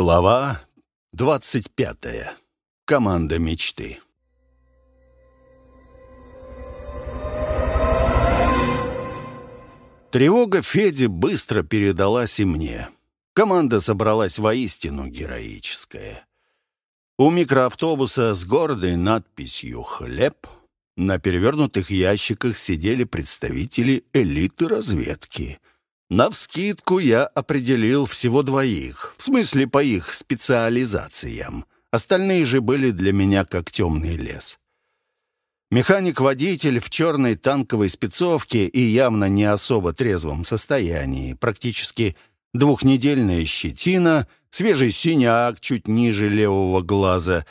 Глава двадцать пятая. Команда мечты. Тревога Феди быстро передалась и мне. Команда собралась воистину героическая. У микроавтобуса с гордой надписью «Хлеб» на перевернутых ящиках сидели представители элиты разведки. Навскидку я определил всего двоих, в смысле по их специализациям. Остальные же были для меня как темный лес. Механик-водитель в черной танковой спецовке и явно не особо трезвом состоянии, практически двухнедельная щетина, свежий синяк чуть ниже левого глаза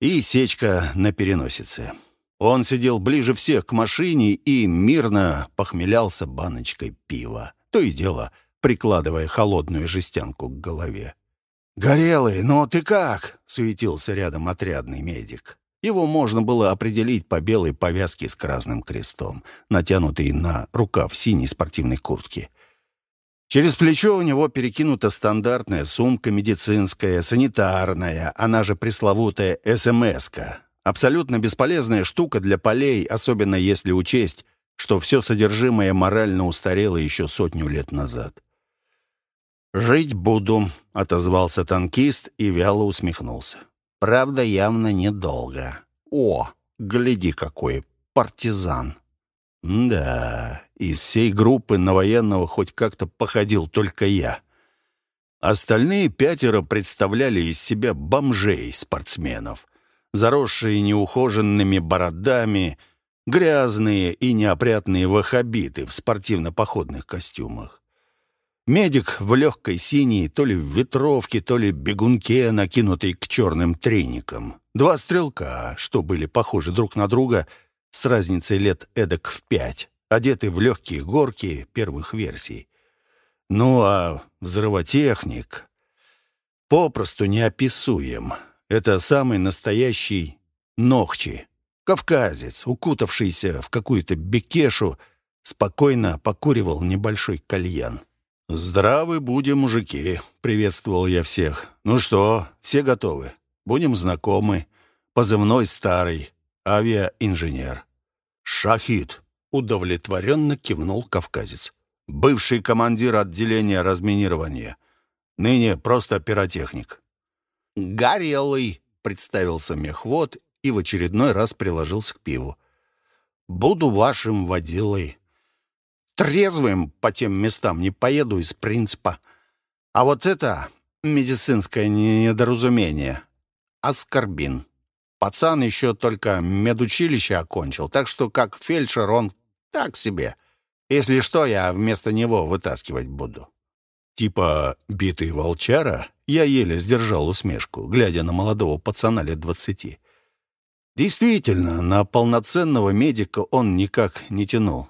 и сечка на переносице. Он сидел ближе всех к машине и мирно похмелялся баночкой пива, то и дело прикладывая холодную жестянку к голове. «Горелый, ну ты как?» — суетился рядом отрядный медик. Его можно было определить по белой повязке с красным крестом, натянутой на рукав синей спортивной куртки. Через плечо у него перекинута стандартная сумка медицинская, санитарная, она же пресловутая СМС-ка. Абсолютно бесполезная штука для полей, особенно если учесть, что все содержимое морально устарело еще сотню лет назад. «Жить буду», — отозвался танкист и вяло усмехнулся. Правда, явно недолго. О, гляди какой партизан. Да, из всей группы на военного хоть как-то походил только я. Остальные пятеро представляли из себя бомжей-спортсменов, заросшие неухоженными бородами, грязные и неопрятные вахабиты в спортивно-походных костюмах. Медик в легкой синей, то ли в ветровке, то ли бегунке, накинутой к черным треникам. Два стрелка, что были похожи друг на друга, с разницей лет эдак в пять, одеты в легкие горки первых версий. Ну а взрывотехник попросту неописуем. Это самый настоящий Нохчи, кавказец, укутавшийся в какую-то бекешу, спокойно покуривал небольшой кальян. «Здравы будем, мужики!» — приветствовал я всех. «Ну что, все готовы? Будем знакомы. Позывной старый, авиаинженер». «Шахид!» — удовлетворенно кивнул кавказец. «Бывший командир отделения разминирования. Ныне просто пиротехник». «Горелый!» — представился мехвод и в очередной раз приложился к пиву. «Буду вашим водилой» трезвым по тем местам не поеду из принципа. А вот это медицинское недоразумение. Аскорбин. Пацан еще только медучилище окончил, так что как фельдшер он так себе. Если что, я вместо него вытаскивать буду. Типа битый волчара, я еле сдержал усмешку, глядя на молодого пацана лет двадцати. Действительно, на полноценного медика он никак не тянул.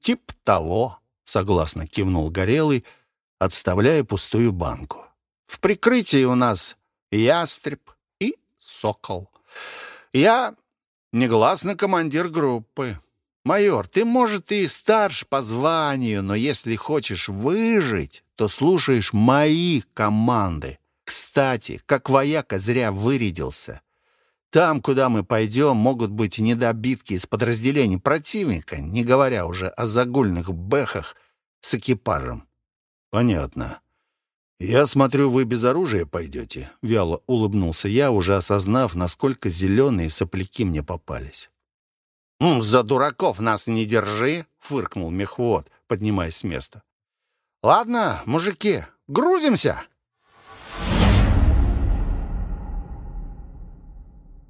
«Тип того», — согласно кивнул Горелый, отставляя пустую банку. «В прикрытии у нас ястреб и сокол. Я негласно командир группы. Майор, ты, может, и старш по званию, но если хочешь выжить, то слушаешь мои команды. Кстати, как вояка зря вырядился. Там, куда мы пойдем, могут быть недобитки из подразделений противника, не говоря уже о загульных бэхах с экипажем. Понятно. Я смотрю, вы без оружия пойдете. Вяло улыбнулся я, уже осознав, насколько зеленые сопляки мне попались. «Ну, за дураков нас не держи!» — фыркнул мехвод, поднимаясь с места. «Ладно, мужики, грузимся!»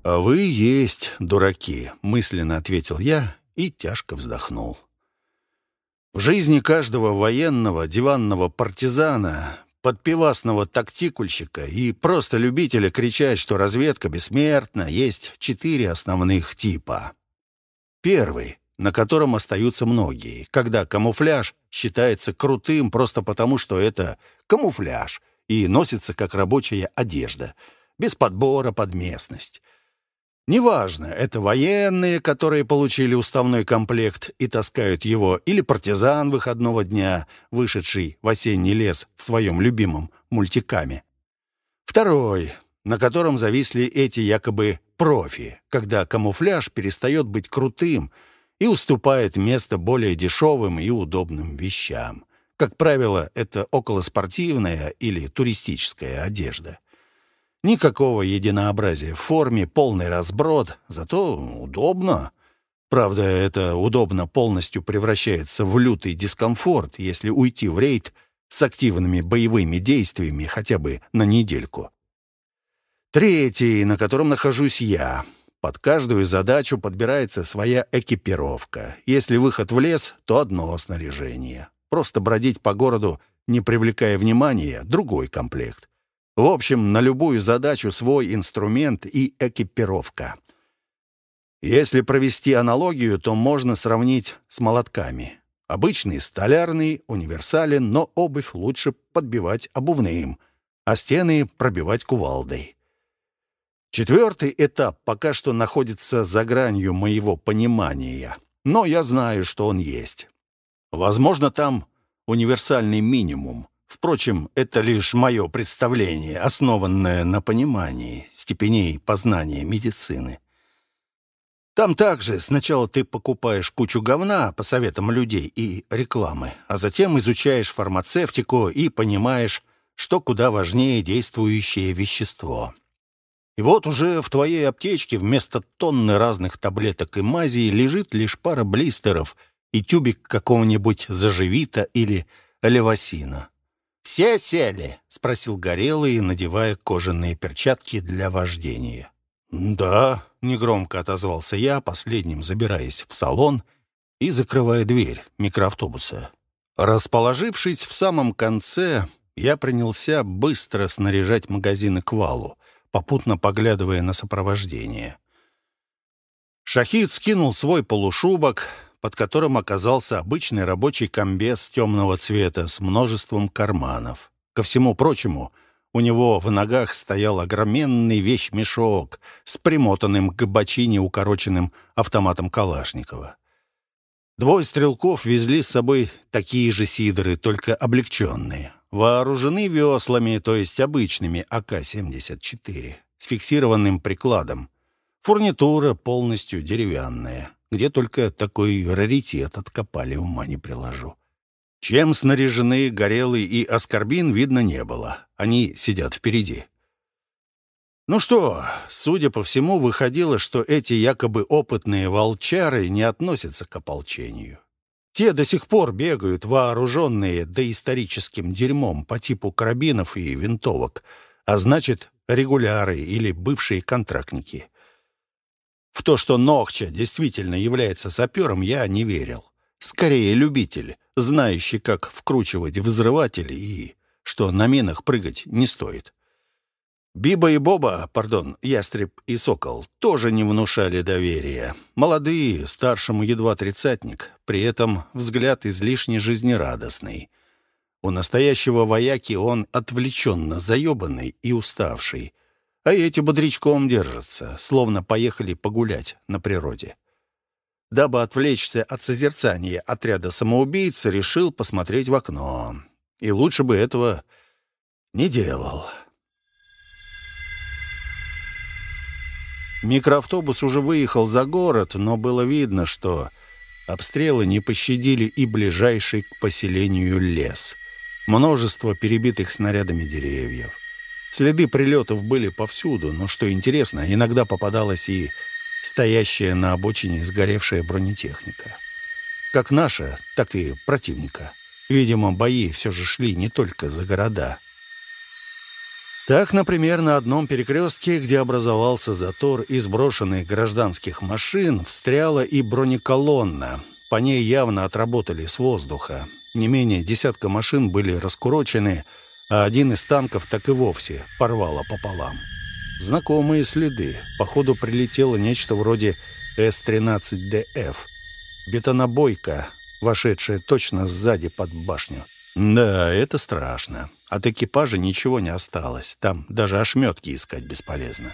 Вы есть дураки», — мысленно ответил я и тяжко вздохнул. В жизни каждого военного, диванного партизана, подпивасного тактикульщика и просто любителя кричать, что разведка бессмертна, есть четыре основных типа. Первый, на котором остаются многие, когда камуфляж считается крутым просто потому, что это камуфляж и носится как рабочая одежда, без подбора под местность. Неважно, это военные, которые получили уставной комплект и таскают его, или партизан выходного дня, вышедший в осенний лес в своем любимом мультикаме. Второй, на котором зависли эти якобы профи, когда камуфляж перестает быть крутым и уступает место более дешевым и удобным вещам. Как правило, это околоспортивная или туристическая одежда. Никакого единообразия в форме, полный разброд, зато удобно. Правда, это удобно полностью превращается в лютый дискомфорт, если уйти в рейд с активными боевыми действиями хотя бы на недельку. Третий, на котором нахожусь я. Под каждую задачу подбирается своя экипировка. Если выход в лес, то одно снаряжение. Просто бродить по городу, не привлекая внимания, другой комплект. В общем, на любую задачу свой инструмент и экипировка. Если провести аналогию, то можно сравнить с молотками. Обычный столярный, универсален, но обувь лучше подбивать обувным, а стены пробивать кувалдой. Четвертый этап пока что находится за гранью моего понимания, но я знаю, что он есть. Возможно, там универсальный минимум. Впрочем, это лишь мое представление, основанное на понимании степеней познания медицины. Там также сначала ты покупаешь кучу говна по советам людей и рекламы, а затем изучаешь фармацевтику и понимаешь, что куда важнее действующее вещество. И вот уже в твоей аптечке вместо тонны разных таблеток и мазей лежит лишь пара блистеров и тюбик какого-нибудь заживита или левосина. «Все сели?» — спросил Горелый, надевая кожаные перчатки для вождения. «Да», — негромко отозвался я, последним забираясь в салон и закрывая дверь микроавтобуса. Расположившись в самом конце, я принялся быстро снаряжать магазины к валу, попутно поглядывая на сопровождение. Шахид скинул свой полушубок, под которым оказался обычный рабочий комбез темного цвета с множеством карманов. Ко всему прочему — у него в ногах стоял огроменный вещмешок с примотанным к бочине укороченным автоматом Калашникова. Двое стрелков везли с собой такие же сидоры, только облегченные. Вооружены веслами, то есть обычными АК-74, с фиксированным прикладом. Фурнитура полностью деревянная. Где только такой раритет откопали, ума не приложу. Чем снаряжены Горелый и Аскорбин, видно не было. Они сидят впереди. Ну что, судя по всему, выходило, что эти якобы опытные волчары не относятся к ополчению. Те до сих пор бегают вооруженные доисторическим дерьмом по типу карабинов и винтовок, а значит, регуляры или бывшие контрактники. В то, что Нохча действительно является сапером, я не верил. Скорее, любитель, знающий, как вкручивать взрыватели и что на минах прыгать не стоит. Биба и Боба, пардон, Ястреб и Сокол, тоже не внушали доверия. Молодые, старшему едва тридцатник, при этом взгляд излишне жизнерадостный. У настоящего вояки он отвлеченно заебанный и уставший, а эти бодрячком держатся, словно поехали погулять на природе. Дабы отвлечься от созерцания отряда самоубийц, решил посмотреть в окно. И лучше бы этого не делал. Микроавтобус уже выехал за город, но было видно, что обстрелы не пощадили и ближайший к поселению лес. Множество перебитых снарядами деревьев. Следы прилетов были повсюду, но, что интересно, иногда попадалось и стоящая на обочине сгоревшая бронетехника. Как наша, так и противника. Видимо, бои все же шли не только за города. Так, например, на одном перекрестке, где образовался затор из брошенных гражданских машин, встряла и бронеколонна. По ней явно отработали с воздуха. Не менее десятка машин были раскурочены, а один из танков так и вовсе порвало пополам. Знакомые следы. Походу, прилетело нечто вроде С-13ДФ. Бетонобойка, вошедшая точно сзади под башню. Да, это страшно. От экипажа ничего не осталось. Там даже ошметки искать бесполезно.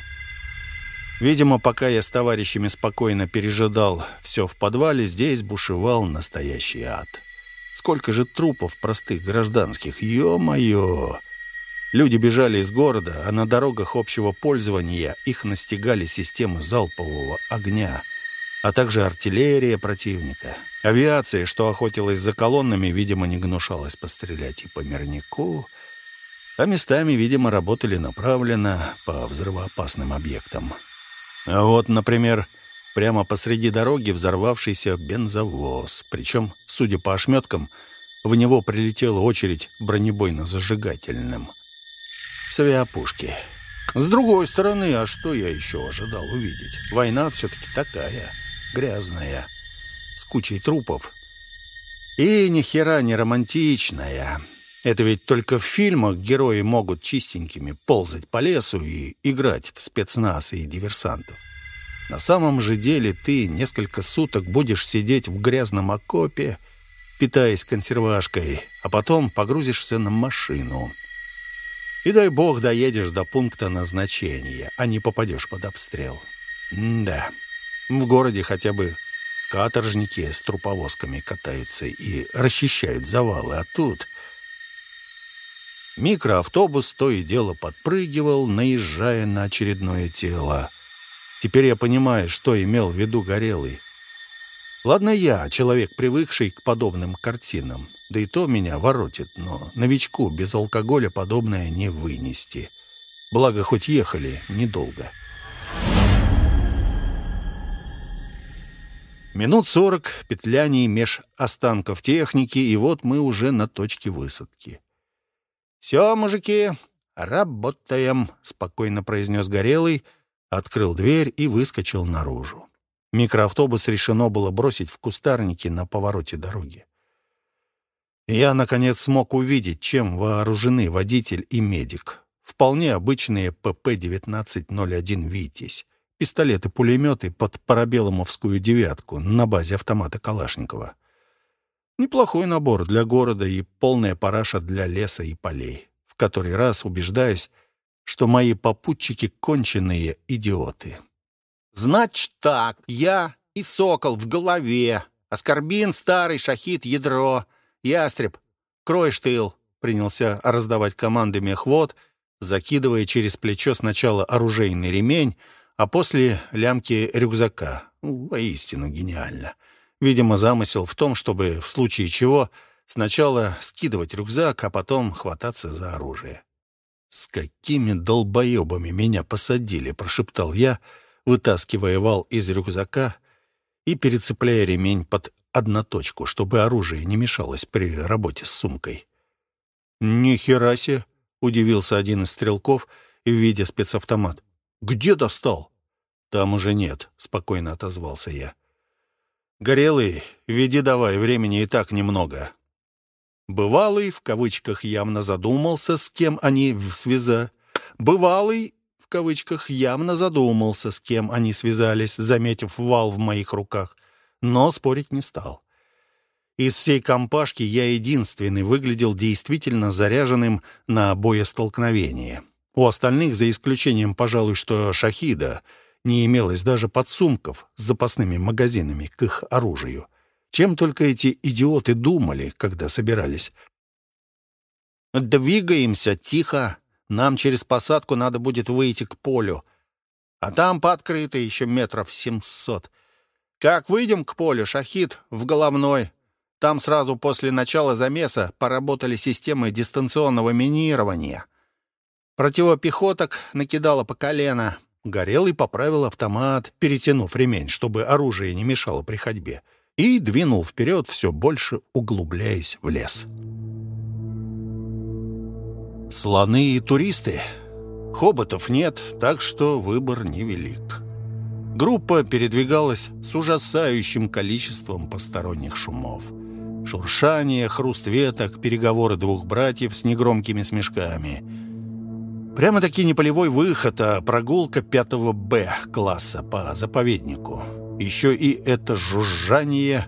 Видимо, пока я с товарищами спокойно пережидал все в подвале, здесь бушевал настоящий ад. Сколько же трупов простых гражданских, ё-моё! Люди бежали из города, а на дорогах общего пользования их настигали системы залпового огня, а также артиллерия противника. Авиация, что охотилась за колоннами, видимо, не гнушалась пострелять и по мирнику, а местами, видимо, работали направленно по взрывоопасным объектам. А вот, например, прямо посреди дороги взорвавшийся бензовоз, причем, судя по ошметкам, в него прилетела очередь бронебойно-зажигательным — с авиапушки. С другой стороны, а что я еще ожидал увидеть? Война все-таки такая, грязная, с кучей трупов. И ни хера не романтичная. Это ведь только в фильмах герои могут чистенькими ползать по лесу и играть в спецназ и диверсантов. На самом же деле ты несколько суток будешь сидеть в грязном окопе, питаясь консервашкой, а потом погрузишься на машину — и дай бог доедешь до пункта назначения, а не попадешь под обстрел. М да, в городе хотя бы каторжники с труповозками катаются и расчищают завалы, а тут... Микроавтобус то и дело подпрыгивал, наезжая на очередное тело. Теперь я понимаю, что имел в виду Горелый. Ладно я, человек, привыкший к подобным картинам. Да и то меня воротит, но новичку без алкоголя подобное не вынести. Благо, хоть ехали недолго. Минут сорок петляний меж останков техники, и вот мы уже на точке высадки. «Все, мужики, работаем», — спокойно произнес Горелый, открыл дверь и выскочил наружу. Микроавтобус решено было бросить в кустарники на повороте дороги. Я, наконец, смог увидеть, чем вооружены водитель и медик. Вполне обычные ПП-1901 «Витязь». Пистолеты-пулеметы под парабеллумовскую «девятку» на базе автомата Калашникова. Неплохой набор для города и полная параша для леса и полей. В который раз убеждаюсь, что мои попутчики — конченые идиоты. Значит так, я и сокол в голове, Аскорбин старый, шахид ядро, ястреб, кроешь тыл, принялся раздавать команды мехвод, закидывая через плечо сначала оружейный ремень, а после лямки рюкзака. Воистину гениально. Видимо, замысел в том, чтобы в случае чего сначала скидывать рюкзак, а потом хвататься за оружие. «С какими долбоебами меня посадили?» — прошептал я — вытаскивая вал из рюкзака и перецепляя ремень под одноточку, чтобы оружие не мешалось при работе с сумкой. «Ни хера себе!» — удивился один из стрелков, видя спецавтомат. «Где достал?» «Там уже нет», — спокойно отозвался я. «Горелый, веди давай, времени и так немного». Бывалый, в кавычках, явно задумался, с кем они в связа. Бывалый кавычках, явно задумался, с кем они связались, заметив вал в моих руках, но спорить не стал. Из всей компашки я единственный выглядел действительно заряженным на боестолкновение. У остальных, за исключением, пожалуй, что шахида, не имелось даже подсумков с запасными магазинами к их оружию. Чем только эти идиоты думали, когда собирались. «Двигаемся тихо», нам через посадку надо будет выйти к полю. А там по открытой еще метров семьсот. Как выйдем к полю, шахид в головной. Там сразу после начала замеса поработали системы дистанционного минирования. Противопехоток накидало по колено. Горелый поправил автомат, перетянув ремень, чтобы оружие не мешало при ходьбе, и двинул вперед, все больше углубляясь в лес. Слоны и туристы. Хоботов нет, так что выбор невелик. Группа передвигалась с ужасающим количеством посторонних шумов. Шуршание, хруст веток, переговоры двух братьев с негромкими смешками. Прямо-таки не полевой выход, а прогулка пятого Б класса по заповеднику. Еще и это жужжание.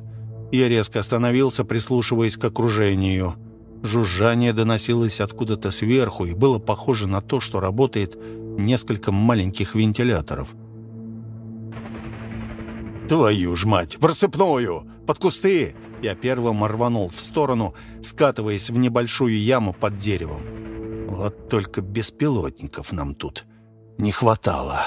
Я резко остановился, прислушиваясь к окружению — Жужжание доносилось откуда-то сверху и было похоже на то, что работает несколько маленьких вентиляторов. «Твою ж мать! В рассыпную! Под кусты!» Я первым рванул в сторону, скатываясь в небольшую яму под деревом. Вот только беспилотников нам тут не хватало.